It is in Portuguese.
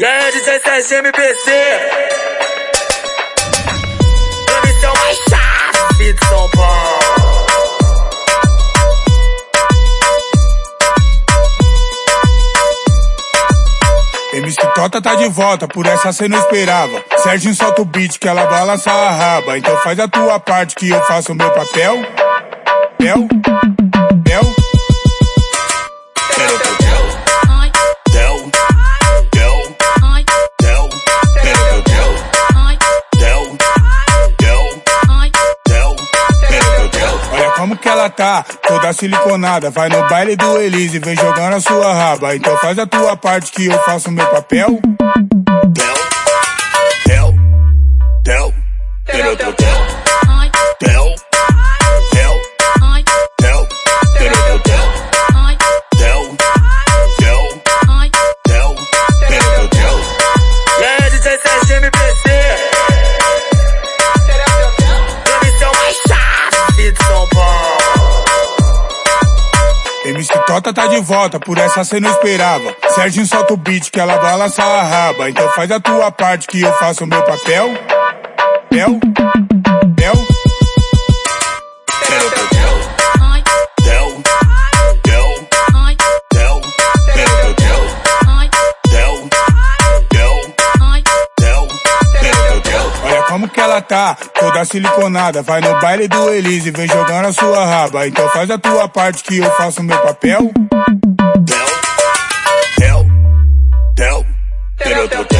E aí, DJ Sérgio MPC? Transmissão mais chata de São Paulo. MC Tota tá de volta, por essa cê não esperava. Serginho solta o beat que ela balança a raba. Então faz a tua parte que eu faço o meu papel. Pel, tá, toda siliconada. Vai no baile do Elise, vem jogando a sua raba. Então faz a tua parte que eu faço meu papel. MC Tota tá de volta, por essa cê não esperava. Serginho solta o beat que ela balança a raba. Então faz a tua parte que eu faço o meu papel. Pel, pel. como que ela tá, toda siliconada. Vai no baile do Elise, vem jogando a sua raba. Então faz a tua parte que eu faço meu papel. Del, del, del, del, del, del.